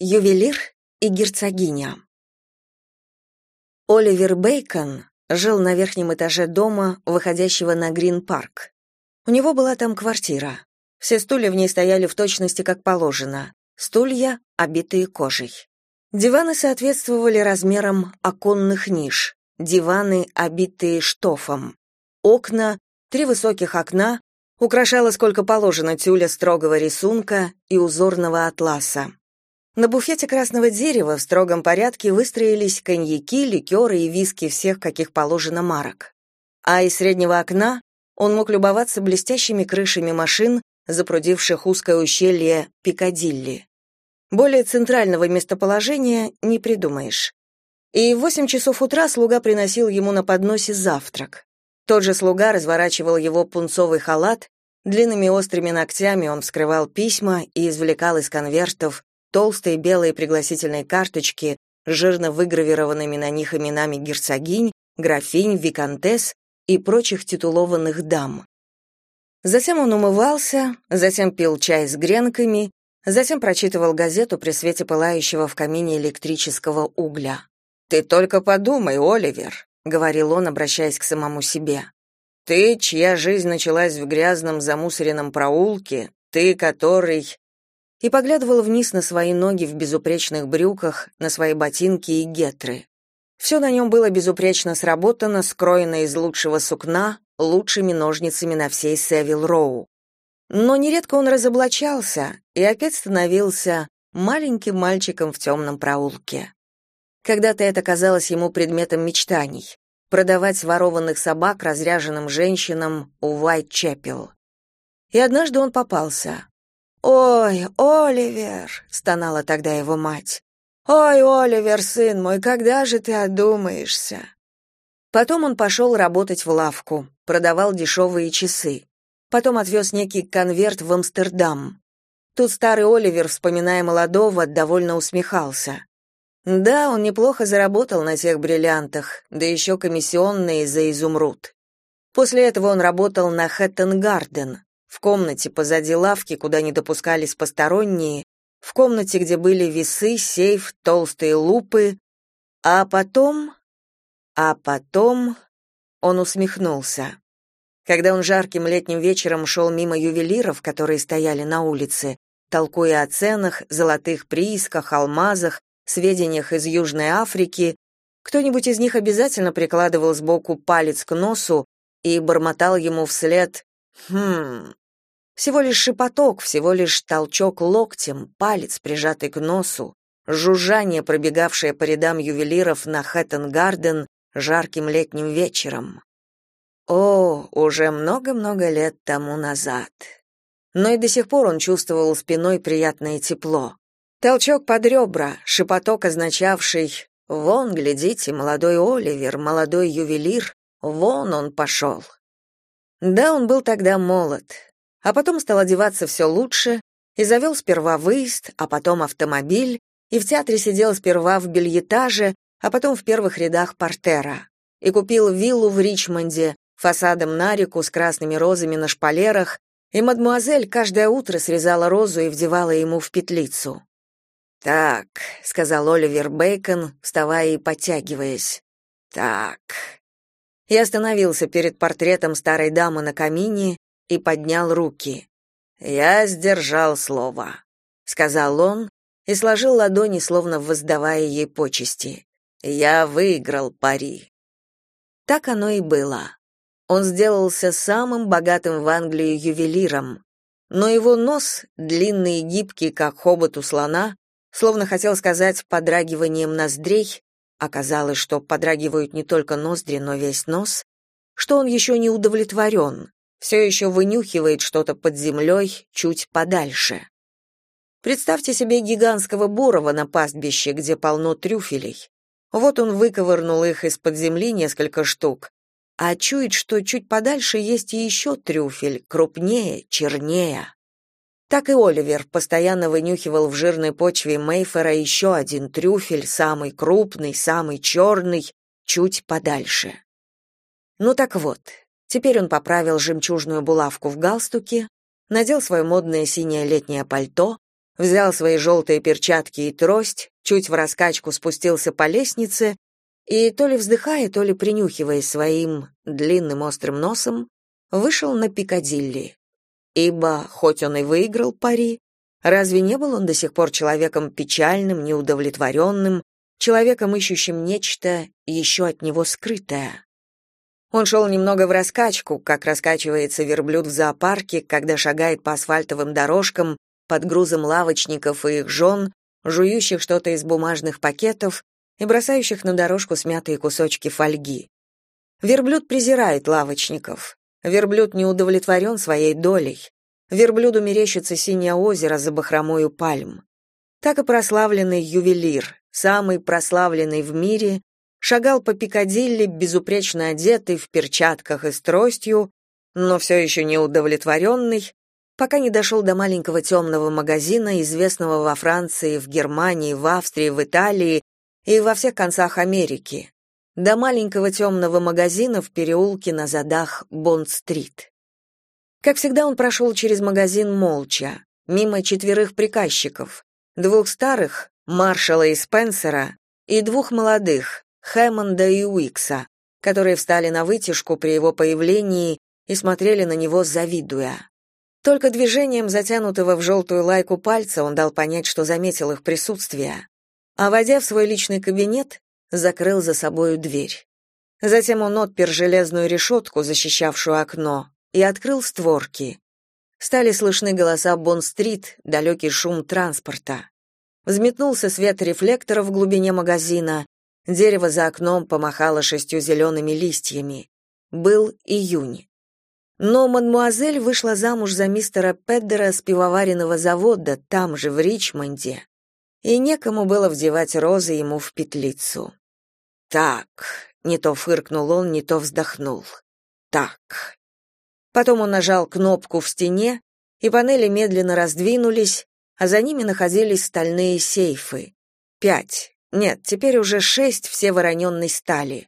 Ювелир и герцогиня. Оливер Бейкон жил на верхнем этаже дома, выходящего на Грин-парк. У него была там квартира. Все стулья в ней стояли в точности как положено. Стулья, обитые кожей. Диваны соответствовали размерам оконных ниш. Диваны, обитые штофом. Окна, три высоких окна, украшала сколько положено тюля строгого рисунка и узорного атласа. На буфете красного дерева в строгом порядке выстроились коньяки, ликеры и виски всех, каких положено марок. А из среднего окна он мог любоваться блестящими крышами машин, запрудивших узкое ущелье Пикадилли. Более центрального местоположения не придумаешь. И в восемь часов утра слуга приносил ему на подносе завтрак. Тот же слуга разворачивал его пунцовый халат, длинными острыми ногтями он вскрывал письма и извлекал из конвертов толстые белые пригласительные карточки с жирно выгравированными на них именами герцогинь, графинь, виконтесс и прочих титулованных дам. Затем он умывался, затем пил чай с гренками, затем прочитывал газету при свете пылающего в камине электрического угля. «Ты только подумай, Оливер», — говорил он, обращаясь к самому себе. «Ты, чья жизнь началась в грязном замусоренном проулке, ты, который...» и поглядывал вниз на свои ноги в безупречных брюках, на свои ботинки и гетры. Все на нем было безупречно сработано, скроено из лучшего сукна, лучшими ножницами на всей Севил-Роу. Но нередко он разоблачался и опять становился маленьким мальчиком в темном проулке. Когда-то это казалось ему предметом мечтаний — продавать ворованных собак разряженным женщинам у Уайт-Чепел. И однажды он попался. «Ой, Оливер!» — стонала тогда его мать. «Ой, Оливер, сын мой, когда же ты одумаешься?» Потом он пошел работать в лавку, продавал дешевые часы. Потом отвез некий конверт в Амстердам. Тут старый Оливер, вспоминая молодого, довольно усмехался. Да, он неплохо заработал на тех бриллиантах, да еще комиссионные за изумруд. После этого он работал на Хэттон-Гарден, в комнате позади лавки, куда не допускались посторонние, в комнате, где были весы, сейф, толстые лупы, а потом... А потом он усмехнулся. Когда он жарким летним вечером шел мимо ювелиров, которые стояли на улице, толкуя о ценах, золотых приисках, алмазах, сведениях из Южной Африки, кто-нибудь из них обязательно прикладывал сбоку палец к носу и бормотал ему вслед «Хм, всего лишь шепоток, всего лишь толчок локтем, палец, прижатый к носу, жужжание, пробегавшее по рядам ювелиров на Хэттон-Гарден жарким летним вечером. О, уже много-много лет тому назад. Но и до сих пор он чувствовал спиной приятное тепло. Толчок под ребра, шепоток, означавший «Вон, глядите, молодой Оливер, молодой ювелир, вон он пошел». Да, он был тогда молод, а потом стал одеваться все лучше и завел сперва выезд, а потом автомобиль, и в театре сидел сперва в бельетаже, а потом в первых рядах портера, и купил виллу в Ричмонде, фасадом на реку с красными розами на шпалерах, и мадмуазель каждое утро срезала розу и вдевала ему в петлицу. «Так», — сказал Оливер Бейкон, вставая и подтягиваясь. «Так». И остановился перед портретом старой дамы на камине и поднял руки. «Я сдержал слово», — сказал он и сложил ладони, словно воздавая ей почести. «Я выиграл пари». Так оно и было. Он сделался самым богатым в Англии ювелиром, но его нос, длинный и гибкий, как хобот у слона, словно хотел сказать подрагиванием ноздрей, оказалось, что подрагивают не только ноздри, но весь нос, что он еще не удовлетворен, все еще вынюхивает что-то под землей чуть подальше. Представьте себе гигантского бурого на пастбище, где полно трюфелей. Вот он выковырнул их из-под земли несколько штук, а чует, что чуть подальше есть еще трюфель, крупнее, чернее. Так и Оливер постоянно вынюхивал в жирной почве Мейфера еще один трюфель, самый крупный, самый черный, чуть подальше. Ну так вот, Теперь он поправил жемчужную булавку в галстуке, надел свое модное синее летнее пальто, взял свои желтые перчатки и трость, чуть в раскачку спустился по лестнице и, то ли вздыхая, то ли принюхиваясь своим длинным острым носом, вышел на Пикадилли. Ибо, хоть он и выиграл пари, разве не был он до сих пор человеком печальным, неудовлетворенным, человеком, ищущим нечто еще от него скрытое? Он шел немного в раскачку, как раскачивается верблюд в зоопарке, когда шагает по асфальтовым дорожкам под грузом лавочников и их жен, жующих что-то из бумажных пакетов и бросающих на дорожку смятые кусочки фольги. Верблюд презирает лавочников. Верблюд не удовлетворен своей долей. Верблюду мерещится синее озеро за бахромою пальм. Так и прославленный ювелир, самый прославленный в мире, шагал по Пикадилли, безупречно одетый, в перчатках и с тростью, но все еще не удовлетворенный, пока не дошел до маленького темного магазина, известного во Франции, в Германии, в Австрии, в Италии и во всех концах Америки, до маленького темного магазина в переулке на задах Бонд-стрит. Как всегда, он прошел через магазин молча, мимо четверых приказчиков, двух старых, Маршала и Спенсера, и двух молодых, Хэммонда и Уикса, которые встали на вытяжку при его появлении и смотрели на него, завидуя. Только движением затянутого в желтую лайку пальца он дал понять, что заметил их присутствие, а, войдя в свой личный кабинет, закрыл за собою дверь. Затем он отпер железную решетку, защищавшую окно, и открыл створки. Стали слышны голоса Бонн-стрит, далекий шум транспорта. Взметнулся свет рефлектора в глубине магазина, Дерево за окном помахало шестью зелеными листьями. Был июнь. Но мадмуазель вышла замуж за мистера Педдера с пивоваренного завода там же, в Ричмонде, и некому было вдевать розы ему в петлицу. «Так», — не то фыркнул он, не то вздохнул. «Так». Потом он нажал кнопку в стене, и панели медленно раздвинулись, а за ними находились стальные сейфы. Пять. Нет, теперь уже шесть все вороненной стали.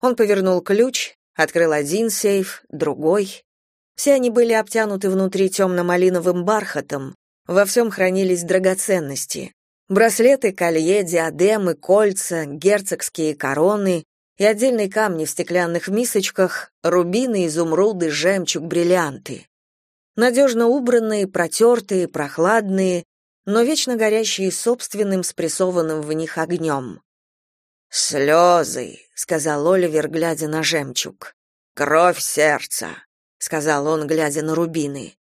Он повернул ключ, открыл один сейф, другой. Все они были обтянуты внутри темно-малиновым бархатом, во всем хранились драгоценности. Браслеты, колье, диадемы, кольца, герцогские короны и отдельные камни в стеклянных мисочках, рубины, изумруды, жемчуг, бриллианты. Надежно убранные, протертые, прохладные, но вечно горящие собственным спрессованным в них огнем. «Слезы», — сказал Оливер, глядя на жемчуг. «Кровь сердца», — сказал он, глядя на рубины.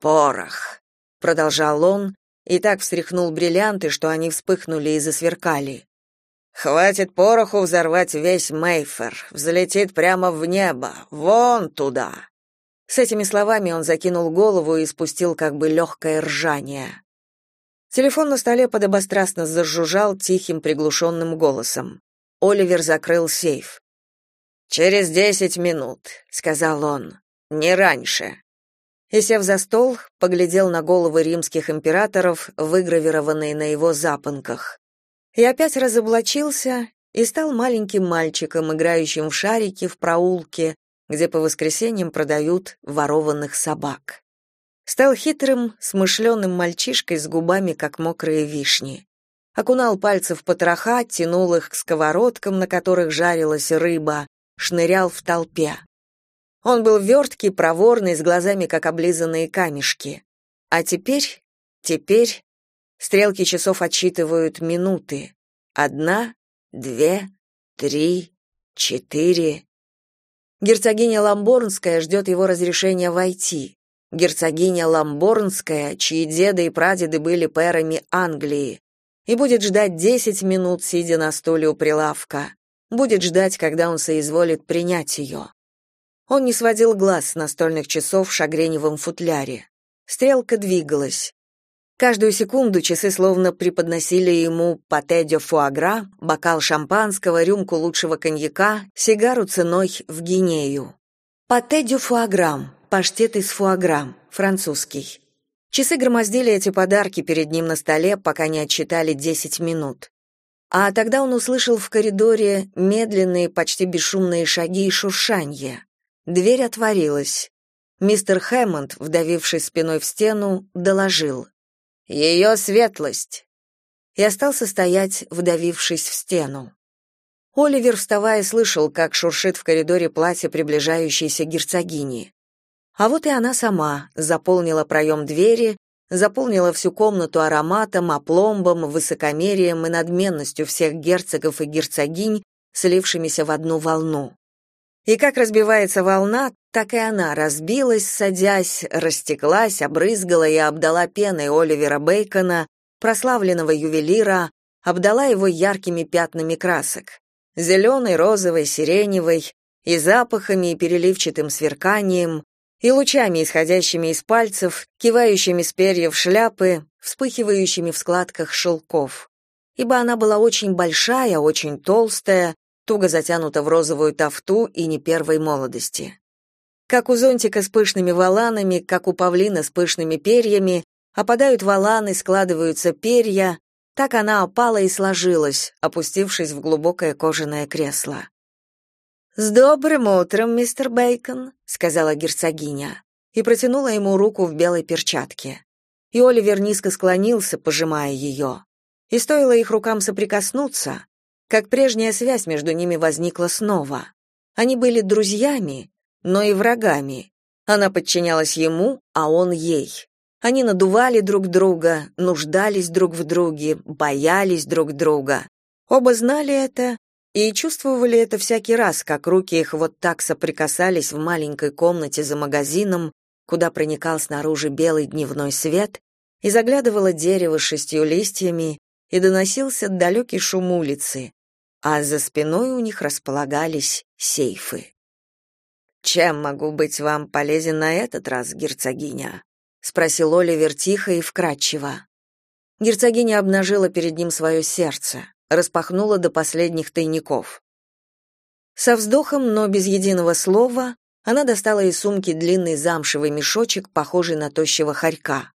«Порох», — продолжал он, и так встряхнул бриллианты, что они вспыхнули и засверкали. «Хватит пороху взорвать весь Мейфер, взлетит прямо в небо, вон туда». С этими словами он закинул голову и спустил как бы легкое ржание. Телефон на столе подобострастно зажужжал тихим приглушенным голосом. Оливер закрыл сейф. «Через десять минут», — сказал он, — «не раньше». И, сев за стол, поглядел на головы римских императоров, выгравированные на его запонках. И опять разоблачился и стал маленьким мальчиком, играющим в шарики в проулке, где по воскресеньям продают ворованных собак. Стал хитрым, смышленым мальчишкой с губами, как мокрые вишни. Окунал пальцы в потроха, тянул их к сковородкам, на которых жарилась рыба, шнырял в толпе. Он был верткий, проворный, с глазами, как облизанные камешки. А теперь, теперь стрелки часов отсчитывают минуты. Одна, две, три, четыре. Герцогиня Ламборнская ждет его разрешения войти герцогиня Ламборнская, чьи деды и прадеды были пэрами Англии, и будет ждать десять минут, сидя на стуле у прилавка, будет ждать, когда он соизволит принять ее. Он не сводил глаз с настольных часов в шагреневом футляре. Стрелка двигалась. Каждую секунду часы словно преподносили ему пате де фуагра, бокал шампанского, рюмку лучшего коньяка, сигару ценой в гинею. Пате де фуагра паштет из фуагра, французский. Часы громоздили эти подарки перед ним на столе, пока не отсчитали 10 минут. А тогда он услышал в коридоре медленные, почти бесшумные шаги и шуршанье. Дверь отворилась. Мистер Хэммонд, вдавившись спиной в стену, доложил. Ее светлость!» И остался стоять, вдавившись в стену. Оливер, вставая, слышал, как шуршит в коридоре платье приближающейся герцогини. А вот и она сама заполнила проем двери, заполнила всю комнату ароматом, опломбом, высокомерием и надменностью всех герцогов и герцогинь, слившимися в одну волну. И как разбивается волна, так и она разбилась, садясь, растеклась, обрызгала и обдала пеной Оливера Бейкона, прославленного ювелира, обдала его яркими пятнами красок. Зеленой, розовой, сиреневой, и запахами, и переливчатым сверканием, и лучами, исходящими из пальцев, кивающими с перьев шляпы, вспыхивающими в складках шелков. Ибо она была очень большая, очень толстая, туго затянута в розовую тафту и не первой молодости. Как у зонтика с пышными воланами, как у павлина с пышными перьями, опадают воланы, складываются перья, так она опала и сложилась, опустившись в глубокое кожаное кресло. «С добрым утром, мистер Бейкон», — сказала герцогиня, и протянула ему руку в белой перчатке. И Оливер низко склонился, пожимая ее. И стоило их рукам соприкоснуться, как прежняя связь между ними возникла снова. Они были друзьями, но и врагами. Она подчинялась ему, а он ей. Они надували друг друга, нуждались друг в друге, боялись друг друга. Оба знали это и чувствовали это всякий раз, как руки их вот так соприкасались в маленькой комнате за магазином, куда проникал снаружи белый дневной свет, и заглядывало дерево с шестью листьями, и доносился далекий шум улицы, а за спиной у них располагались сейфы. «Чем могу быть вам полезен на этот раз, герцогиня?» — спросил Оливер тихо и вкрадчиво. Герцогиня обнажила перед ним свое сердце распахнула до последних тайников. Со вздохом, но без единого слова, она достала из сумки длинный замшевый мешочек, похожий на тощего хорька.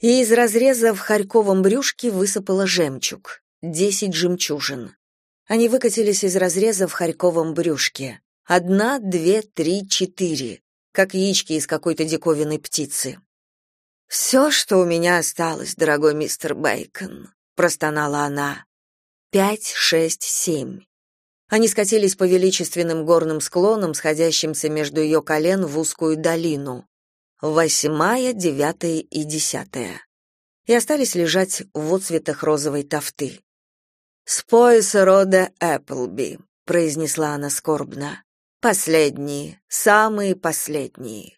И из разреза в хорьковом брюшке высыпала жемчуг. Десять жемчужин. Они выкатились из разреза в хорьковом брюшке. Одна, две, три, четыре. Как яички из какой-то диковинной птицы. «Все, что у меня осталось, дорогой мистер Бейкон», — простонала она пять, шесть, семь. Они скатились по величественным горным склонам, сходящимся между ее колен в узкую долину. Восьмая, девятая и десятая. И остались лежать в отцветах розовой тафты. «С пояса рода Эпплби», — произнесла она скорбно. «Последние, самые последние».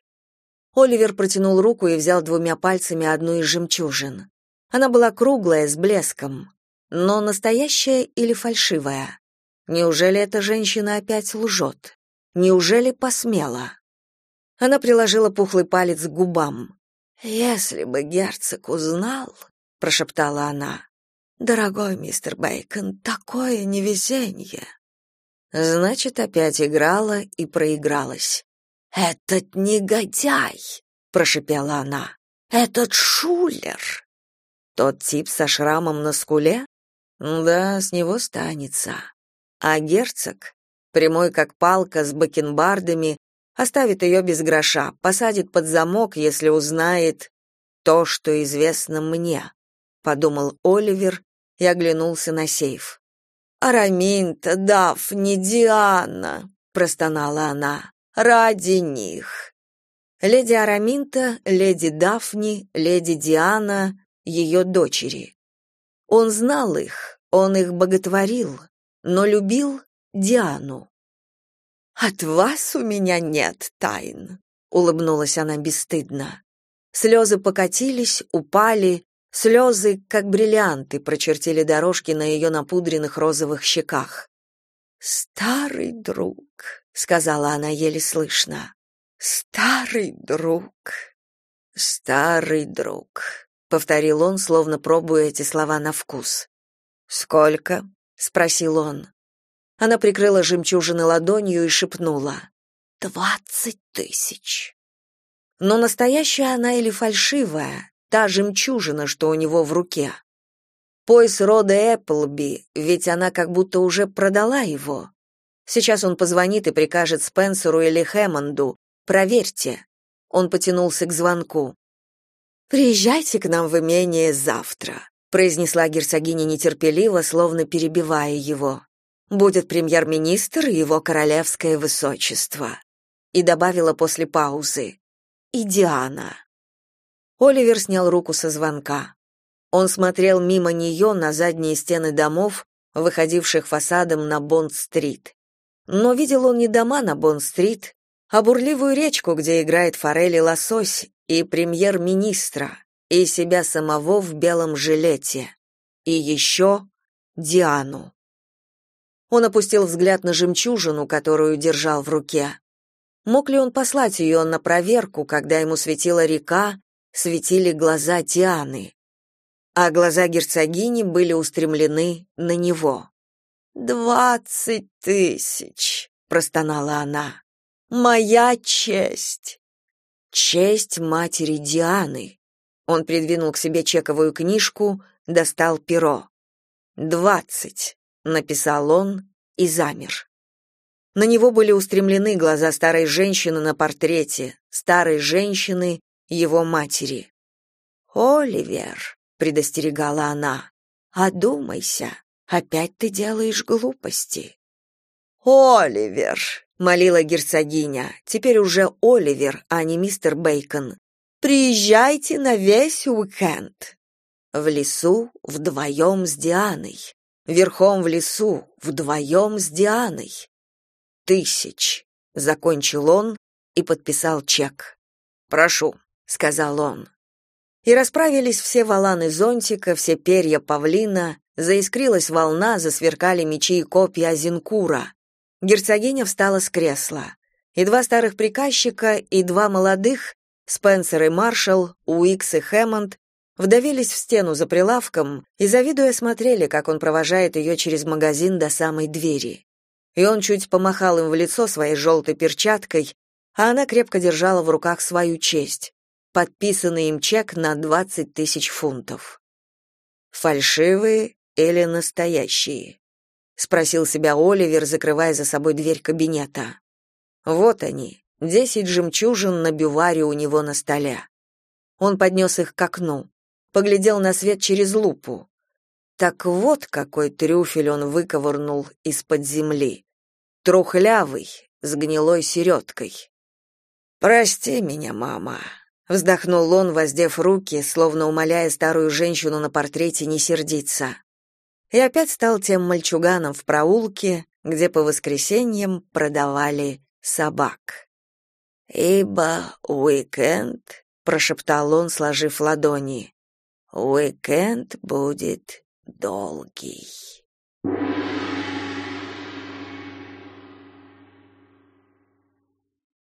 Оливер протянул руку и взял двумя пальцами одну из жемчужин. Она была круглая, с блеском. Но настоящая или фальшивая? Неужели эта женщина опять лжет? Неужели посмела? Она приложила пухлый палец к губам. «Если бы герцог узнал», — прошептала она, — «дорогой мистер Бейкон, такое невезение». Значит, опять играла и проигралась. «Этот негодяй!» — прошепела она. «Этот шулер!» Тот тип со шрамом на скуле? Да, с него станется. А герцог, прямой как палка с бакенбардами, оставит ее без гроша, посадит под замок, если узнает то, что известно мне, подумал Оливер и оглянулся на сейф. Араминта, Дафни, Диана, простонала она. Ради них. Леди Араминта, леди Дафни, леди Диана, ее дочери. Он знал их, он их боготворил, но любил Диану. «От вас у меня нет тайн», — улыбнулась она бесстыдно. Слезы покатились, упали, слезы, как бриллианты, прочертили дорожки на ее напудренных розовых щеках. «Старый друг», — сказала она еле слышно, — «старый друг, старый друг» повторил он, словно пробуя эти слова на вкус. Сколько? спросил он. Она прикрыла жемчужины ладонью и шепнула: «Двадцать тысяч». Но настоящая она или фальшивая, та жемчужина, что у него в руке. Пояс рода Эпплби, ведь она как будто уже продала его. Сейчас он позвонит и прикажет Спенсеру или Хэммонду: "Проверьте". Он потянулся к звонку. Приезжайте к нам в имение завтра, произнесла герцогиня нетерпеливо, словно перебивая его. Будет премьер-министр и его королевское высочество. И добавила после паузы: и Диана. Оливер снял руку со звонка. Он смотрел мимо нее на задние стены домов, выходивших фасадом на Бонд-стрит. Но видел он не дома на Бонд-стрит, а бурливую речку, где играет форель и лосось, и премьер-министра, и себя самого в белом жилете, и еще Диану. Он опустил взгляд на жемчужину, которую держал в руке. Мог ли он послать ее на проверку, когда ему светила река, светили глаза Дианы? а глаза герцогини были устремлены на него. «Двадцать тысяч!» — простонала она. «Моя честь!» «Честь матери Дианы!» Он придвинул к себе чековую книжку, достал перо. «Двадцать!» — написал он и замер. На него были устремлены глаза старой женщины на портрете, старой женщины, его матери. «Оливер!» предостерегала она. Одумайся, опять ты делаешь глупости. Оливер, молила герцогиня. Теперь уже Оливер, а не мистер Бейкон. Приезжайте на весь уикенд. В лесу вдвоем с Дианой. Верхом в лесу вдвоем с Дианой. Тысяч, закончил он и подписал чек. Прошу, сказал он и расправились все валаны зонтика, все перья павлина, заискрилась волна, засверкали мечи и копья Азинкура. Герцогиня встала с кресла. И два старых приказчика, и два молодых, Спенсер и Маршалл, Уикс и Хэммонд, вдавились в стену за прилавком и, завидуя, смотрели, как он провожает ее через магазин до самой двери. И он чуть помахал им в лицо своей желтой перчаткой, а она крепко держала в руках свою честь подписанный им чек на 20 тысяч фунтов. Фальшивые или настоящие? Спросил себя Оливер, закрывая за собой дверь кабинета. Вот они, десять жемчужин на бюваре у него на столе. Он поднес их к окну, поглядел на свет через лупу. Так вот какой трюфель он выковырнул из-под земли. Трухлявый, с гнилой середкой. «Прости меня, мама», Вздохнул он, воздев руки, словно умоляя старую женщину на портрете не сердиться. И опять стал тем мальчуганом в проулке, где по воскресеньям продавали собак. «Ибо уикенд», — прошептал он, сложив ладони, — «уикенд будет долгий».